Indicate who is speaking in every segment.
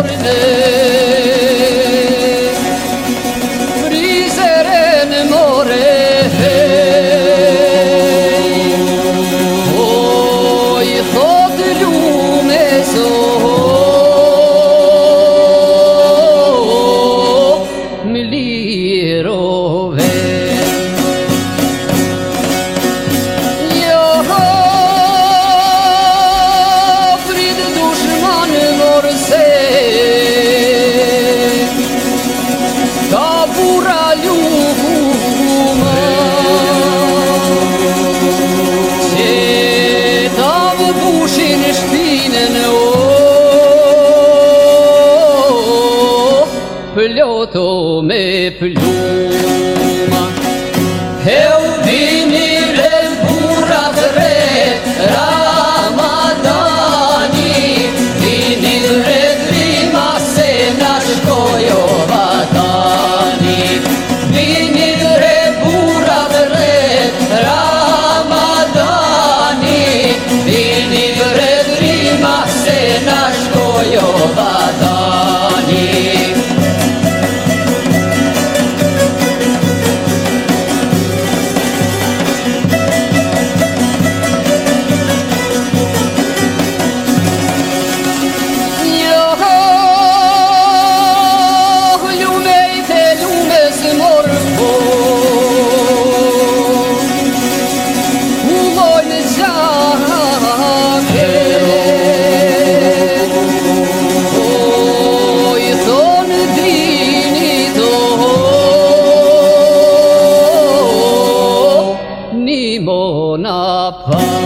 Speaker 1: morning. auto mais plus.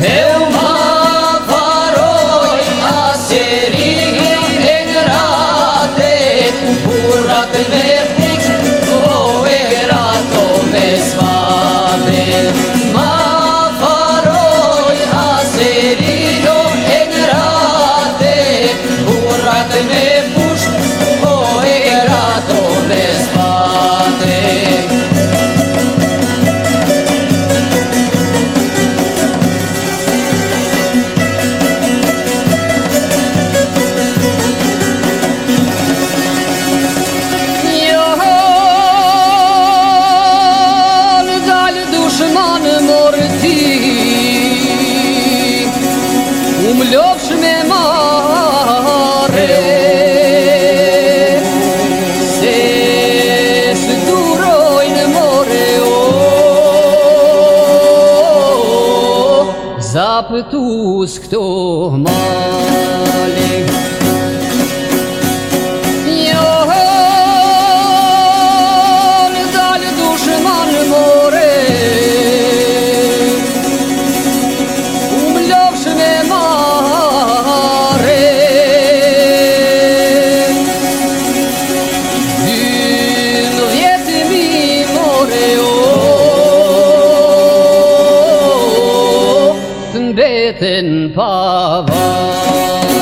Speaker 1: Hell zapytusk tu malik. สิ้นพอพอ